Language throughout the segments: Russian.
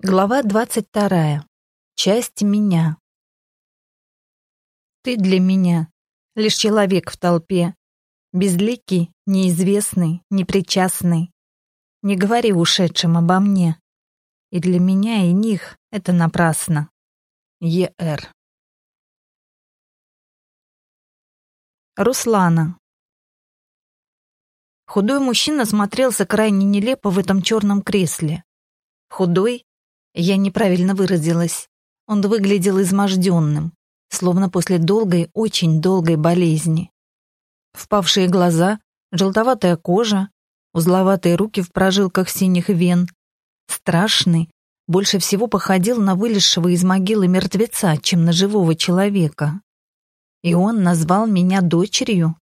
Глава двадцать вторая. Часть меня. Ты для меня лишь человек в толпе, безликий, неизвестный, непричастный. Не говори ушедшим обо мне. И для меня и них это напрасно. Е.Р. Руслана. Худой мужчина смотрелся крайне нелепо в этом черном кресле. Худой я неправильно выразилась. Он выглядел изможденным, словно после долгой, очень долгой болезни. Впавшие глаза, желтоватая кожа, узловатые руки в прожилках синих вен. Страшный, больше всего походил на вылезшего из могилы мертвеца, чем на живого человека. И он назвал меня дочерью.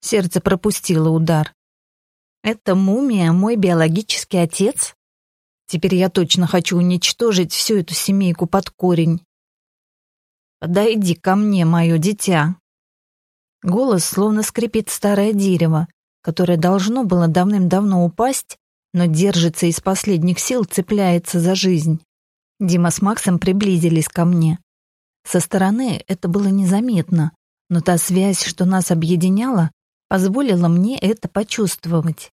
Сердце пропустило удар. «Это мумия мой биологический отец?» Теперь я точно хочу уничтожить всю эту семейку под корень. Подойди ко мне, мое дитя. Голос словно скрипит старое дерево, которое должно было давным-давно упасть, но держится из последних сил, цепляется за жизнь. Дима с Максом приблизились ко мне. Со стороны это было незаметно, но та связь, что нас объединяла, позволила мне это почувствовать.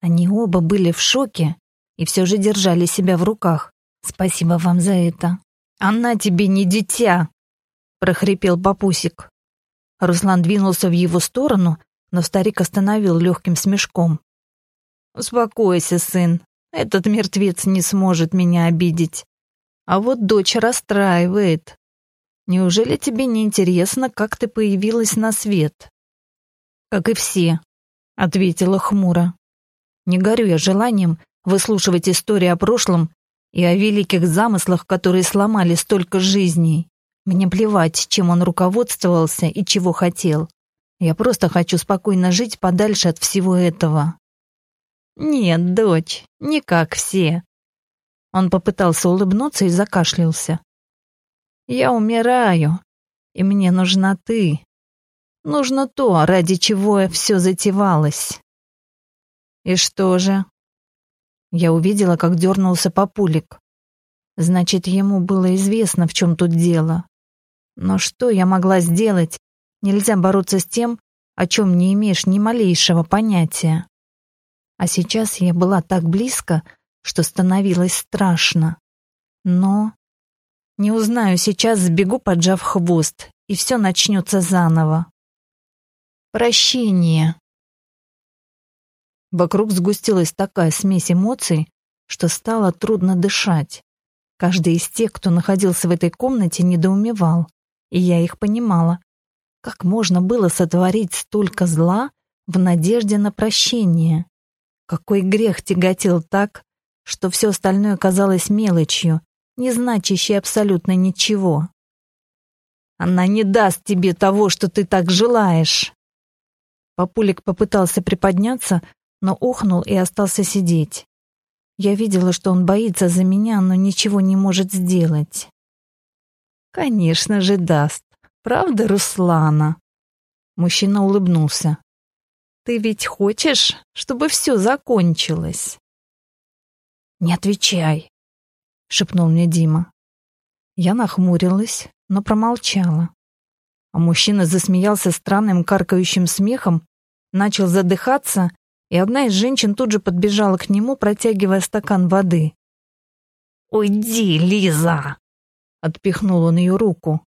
Они оба были в шоке, и все же держали себя в руках. Спасибо вам за это. Она тебе не дитя, прохрипел папусик. Руслан двинулся в его сторону, но старик остановил легким смешком. «Успокойся, сын. Этот мертвец не сможет меня обидеть. А вот дочь расстраивает. Неужели тебе не интересно, как ты появилась на свет?» «Как и все», — ответила хмуро. «Не горю я желанием выслушивать истории о прошлом и о великих замыслах, которые сломали столько жизней. Мне плевать, чем он руководствовался и чего хотел. Я просто хочу спокойно жить подальше от всего этого. Нет, дочь, не как все. Он попытался улыбнуться и закашлялся. Я умираю, и мне нужна ты. Нужно то, ради чего все затевалось. И что же, я увидела, как дернулся папулик. Значит, ему было известно, в чем тут дело. Но что я могла сделать? Нельзя бороться с тем, о чем не имеешь ни малейшего понятия. А сейчас я была так близко, что становилось страшно. Но... Не узнаю, сейчас сбегу, поджав хвост, и все начнется заново. Прощение. Вокруг сгустилась такая смесь эмоций, что стало трудно дышать. Каждый из тех, кто находился в этой комнате, недоумевал, и я их понимала. Как можно было сотворить столько зла в надежде на прощение? Какой грех тяготил так, что все остальное казалось мелочью, не значащей абсолютно ничего? Она не даст тебе того, что ты так желаешь. Папулик попытался приподняться, но охнул и остался сидеть. Я видела, что он боится за меня, но ничего не может сделать. Конечно же, даст. Правда, Руслана? Мужчина улыбнулся. Ты ведь хочешь, чтобы все закончилось? Не отвечай, шепнул мне Дима. Я нахмурилась, но промолчала. А мужчина засмеялся странным каркающим смехом, начал задыхаться и одна из женщин тут же подбежала к нему, протягивая стакан воды. «Уйди, Лиза!» — отпихнул он ее руку.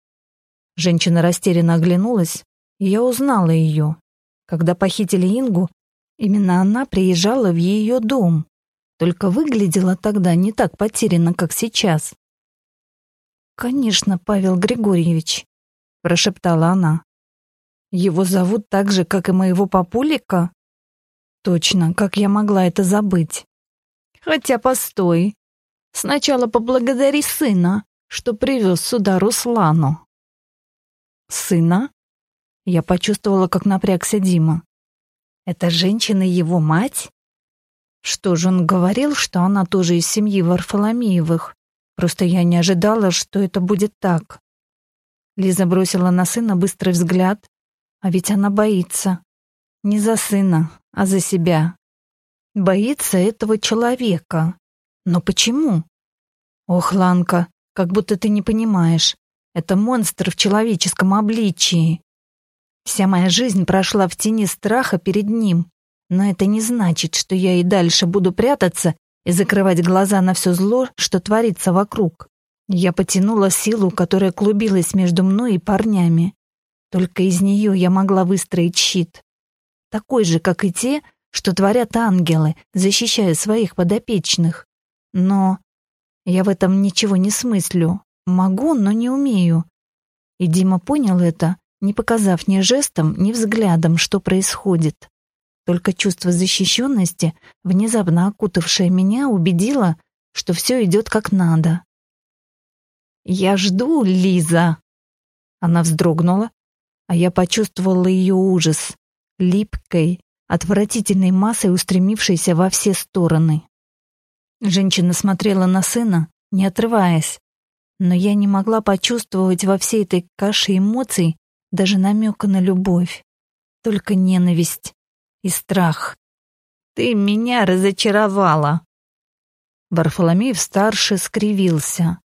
Женщина растерянно оглянулась, и я узнала ее. Когда похитили Ингу, именно она приезжала в ее дом, только выглядела тогда не так потеряна, как сейчас. «Конечно, Павел Григорьевич», — прошептала она. «Его зовут так же, как и моего папулика?» Точно, как я могла это забыть? Хотя постой. Сначала поблагодари сына, что привез сюда Руслану. Сына? Я почувствовала, как напрягся Дима. Эта женщина его мать? Что же он говорил, что она тоже из семьи Варфоломеевых? Просто я не ожидала, что это будет так. Лиза бросила на сына быстрый взгляд, а ведь она боится. Не за сына, а за себя. Боится этого человека. Но почему? Ох, Ланка, как будто ты не понимаешь. Это монстр в человеческом обличии. Вся моя жизнь прошла в тени страха перед ним. Но это не значит, что я и дальше буду прятаться и закрывать глаза на все зло, что творится вокруг. Я потянула силу, которая клубилась между мной и парнями. Только из нее я могла выстроить щит. Такой же, как и те, что творят ангелы, защищая своих подопечных. Но я в этом ничего не смыслю. Могу, но не умею. И Дима понял это, не показав ни жестом, ни взглядом, что происходит. Только чувство защищенности, внезапно окутавшее меня, убедило, что все идет как надо. «Я жду, Лиза!» Она вздрогнула, а я почувствовала ее ужас, липкой, отвратительной массой, устремившейся во все стороны. Женщина смотрела на сына, не отрываясь, но я не могла почувствовать во всей этой каше эмоций даже намека на любовь, только ненависть и страх. «Ты меня разочаровала!» Варфоломеев-старший скривился.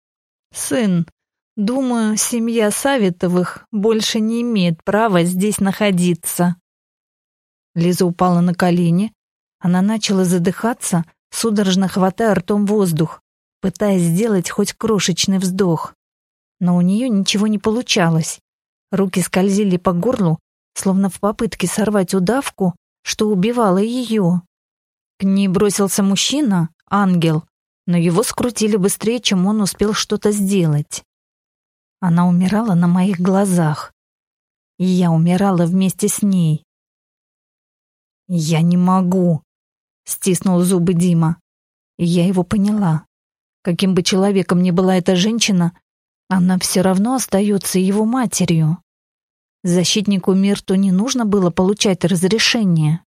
«Сын, думаю, семья Савитовых больше не имеет права здесь находиться». Лиза упала на колени. Она начала задыхаться, судорожно хватая ртом воздух, пытаясь сделать хоть крошечный вздох. Но у нее ничего не получалось. Руки скользили по горлу, словно в попытке сорвать удавку, что убивало ее. К ней бросился мужчина, ангел, но его скрутили быстрее, чем он успел что-то сделать. Она умирала на моих глазах, и я умирала вместе с ней. «Я не могу», — стиснул зубы Дима. И я его поняла. Каким бы человеком ни была эта женщина, она все равно остается его матерью. Защитнику Мирту не нужно было получать разрешение.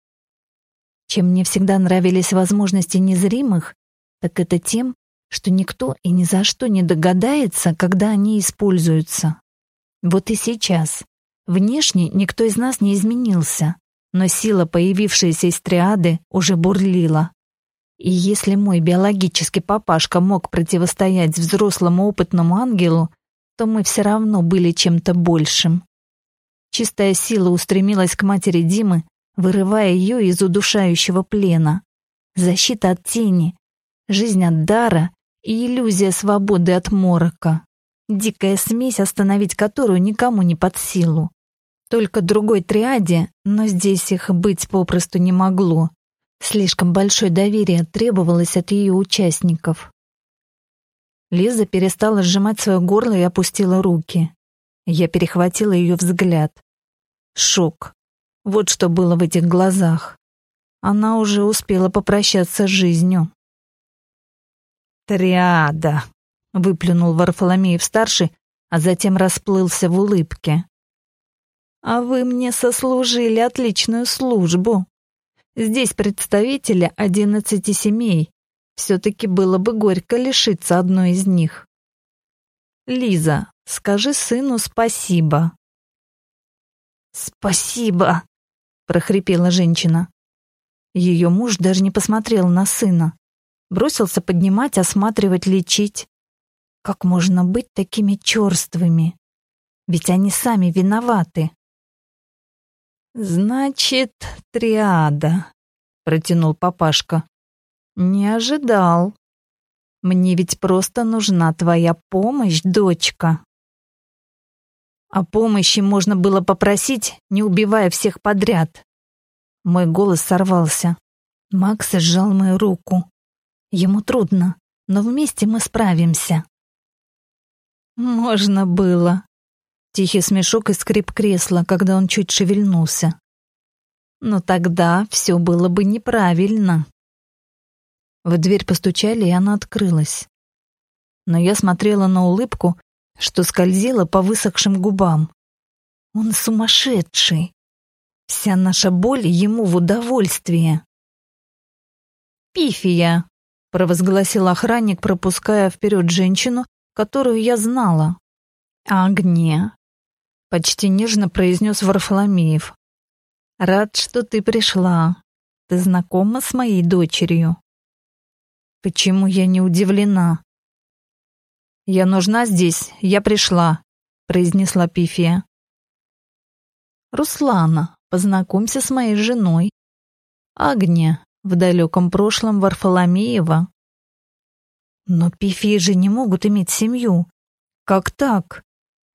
Чем мне всегда нравились возможности незримых, так это тем, что никто и ни за что не догадается, когда они используются. Вот и сейчас. Внешне никто из нас не изменился, но сила, появившаяся из триады, уже бурлила. И если мой биологический папашка мог противостоять взрослому опытному ангелу, то мы все равно были чем-то большим. Чистая сила устремилась к матери Димы, вырывая ее из удушающего плена. Защита от тени, жизнь от дара и иллюзия свободы от морока. Дикая смесь, остановить которую никому не под силу. Только другой триаде, но здесь их быть попросту не могло. Слишком большое доверие требовалось от ее участников. Лиза перестала сжимать свое горло и опустила руки. Я перехватила ее взгляд. Шок. Вот что было в этих глазах. Она уже успела попрощаться с жизнью. «Триада!» — выплюнул Варфоломеев-старший, а затем расплылся в улыбке. А вы мне сослужили отличную службу. Здесь представители одиннадцати семей. Все-таки было бы горько лишиться одной из них. Лиза, скажи сыну спасибо. Спасибо, прохрипела женщина. Ее муж даже не посмотрел на сына. Бросился поднимать, осматривать, лечить. Как можно быть такими черствыми? Ведь они сами виноваты. «Значит, триада», — протянул папашка. «Не ожидал. Мне ведь просто нужна твоя помощь, дочка». О помощи можно было попросить, не убивая всех подряд. Мой голос сорвался. Макс сжал мою руку. Ему трудно, но вместе мы справимся. Можно было, Тихий смешок и скрип кресла, когда он чуть шевельнулся. Но тогда все было бы неправильно. В дверь постучали, и она открылась. Но я смотрела на улыбку, что скользила по высохшим губам. Он сумасшедший. Вся наша боль ему в удовольствие. «Пифия», — провозгласил охранник, пропуская вперед женщину, которую я знала. «Агния, Почти нежно произнес Варфоломеев. «Рад, что ты пришла. Ты знакома с моей дочерью?» «Почему я не удивлена?» «Я нужна здесь, я пришла», — произнесла Пифия. «Руслана, познакомься с моей женой. Агния, в далеком прошлом Варфоломеева». «Но Пифии же не могут иметь семью. Как так?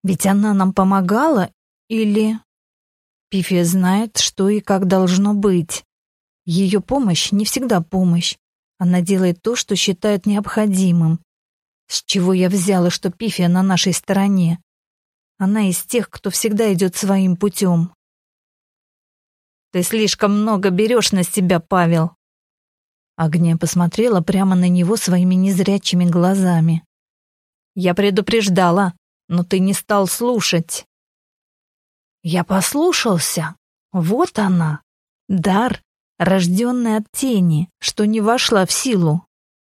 Ведь она нам помогала или...» Пифия знает, что и как должно быть. Ее помощь не всегда помощь. Она делает то, что считает необходимым. С чего я взяла, что Пифия на нашей стороне? Она из тех, кто всегда идет своим путем. Ты слишком много берешь на себя, Павел. Агния посмотрела прямо на него своими незрячими глазами. Я предупреждала, но ты не стал слушать. Я послушался. Вот она. Дар, рожденный от тени, что не вошла в силу.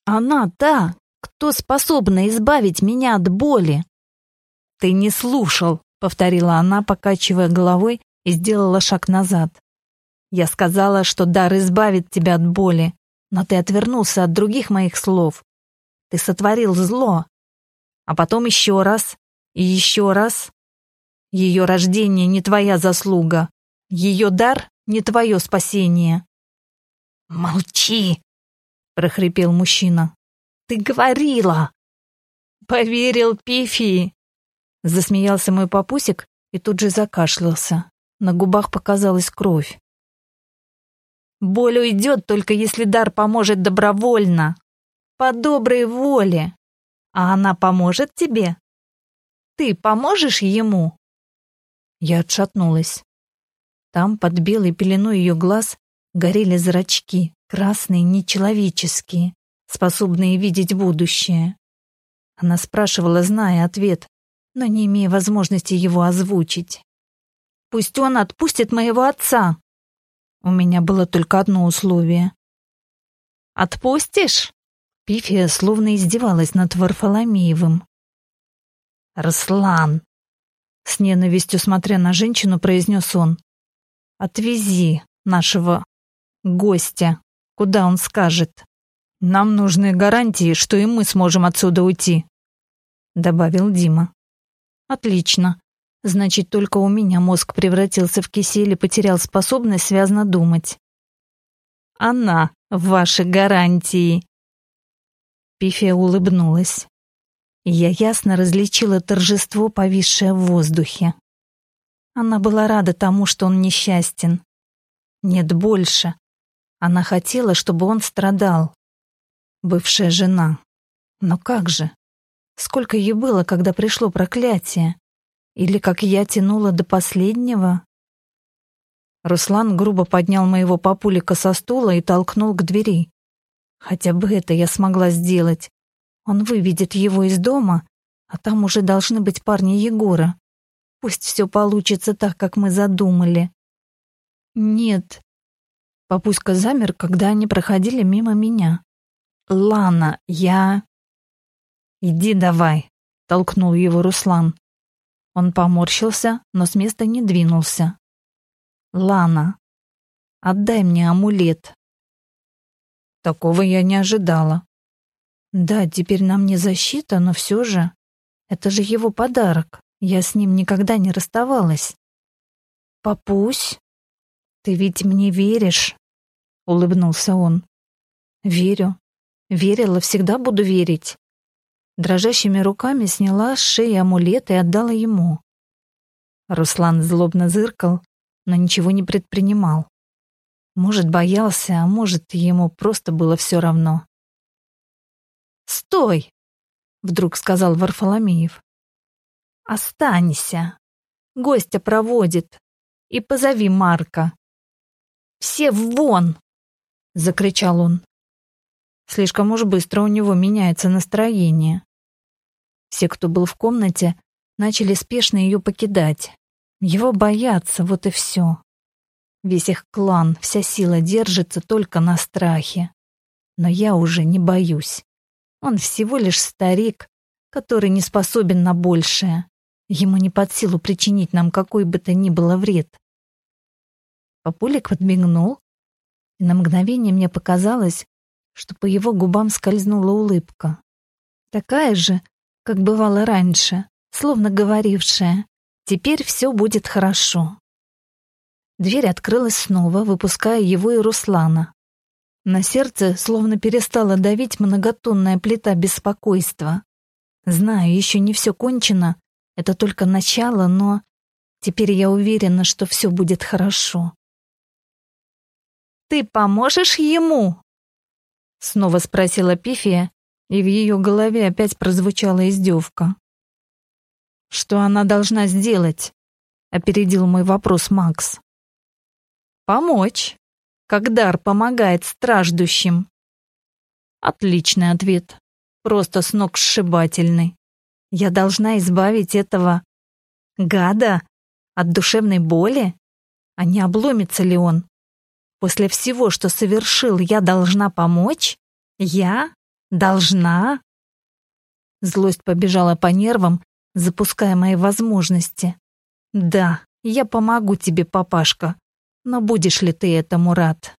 Она та, кто способна избавить меня от боли. Ты не слушал, повторила она, покачивая головой и сделала шаг назад. Я сказала, что дар избавит тебя от боли, но ты отвернулся от других моих слов. Ты сотворил зло. А потом еще раз и еще раз. Ее рождение не твоя заслуга. Ее дар не твое спасение. «Молчи!» — прохрипел мужчина. «Ты говорила!» «Поверил Пифии!» Засмеялся мой папусик и тут же закашлялся. На губах показалась кровь. «Боль уйдет, только если дар поможет добровольно, по доброй воле. А она поможет тебе? Ты поможешь ему?» Я отшатнулась. Там, под белой пеленой ее глаз, горели зрачки, красные, нечеловеческие, способные видеть будущее. Она спрашивала, зная ответ, но не имея возможности его озвучить. «Пусть он отпустит моего отца!» У меня было только одно условие. «Отпустишь?» Пифия словно издевалась над Варфоломеевым. «Руслан!» С ненавистью смотря на женщину, произнес он. «Отвези нашего гостя, куда он скажет. Нам нужны гарантии, что и мы сможем отсюда уйти», — добавил Дима. «Отлично. Значит, только у меня мозг превратился в кисель и потерял способность связно думать». «Она, ваши гарантии!» Пифия улыбнулась. Я ясно различила торжество, повисшее в воздухе. Она была рада тому, что он несчастен. Нет, больше. Она хотела, чтобы он страдал. Бывшая жена. Но как же? Сколько ей было, когда пришло проклятие? Или как я тянула до последнего? Руслан грубо поднял моего папулика со стула и толкнул к двери. Хотя бы это я смогла сделать. Он выведет его из дома, а там уже должны быть парни Егора. Пусть все получится так, как мы задумали. Нет, Папуська замер, когда они проходили мимо меня. «Лана, я...» «Иди давай», — толкнул его Руслан. Он поморщился, но с места не двинулся. «Лана, отдай мне амулет». Такого я не ожидала. Да, теперь нам не защита, но все же... Это же его подарок. Я с ним никогда не расставалась. «Папусь, ты ведь мне веришь?» — улыбнулся он. «Верю. Верила, всегда буду верить». Дрожащими руками сняла с шеи амулет и отдала ему. Руслан злобно зыркал, но ничего не предпринимал. Может, боялся, а может, ему просто было все равно. «Стой!» — вдруг сказал Варфоломеев. «Останься. Гостя проводит. И позови Марка. Все вон!» — закричал он. Слишком уж быстро у него меняется настроение. Все, кто был в комнате, начали спешно ее покидать. Его боятся, вот и все. Весь их клан, вся сила держится только на страхе. Но я уже не боюсь. Он всего лишь старик, который не способен на большее. Ему не под силу причинить нам какой бы то ни было вред. Папулик подмигнул, и на мгновение мне показалось, что по его губам скользнула улыбка. Такая же, как бывало раньше, словно говорившая «Теперь все будет хорошо». Дверь открылась снова, выпуская его и Руслана. На сердце словно перестала давить многотонная плита беспокойства. Знаю, еще не все кончено, это только начало, но теперь я уверена, что все будет хорошо. «Ты поможешь ему?» Снова спросила Пифия, и в ее голове опять прозвучала издевка. «Что она должна сделать?» — опередил мой вопрос Макс. «Помочь, как дар помогает страждущим». Отличный ответ, просто сногсшибательный. Я должна избавить этого гада от душевной боли? А не обломится ли он? После всего, что совершил, я должна помочь? Я? Должна? Злость побежала по нервам, запуская мои возможности. Да, я помогу тебе, папашка, но будешь ли ты этому рад?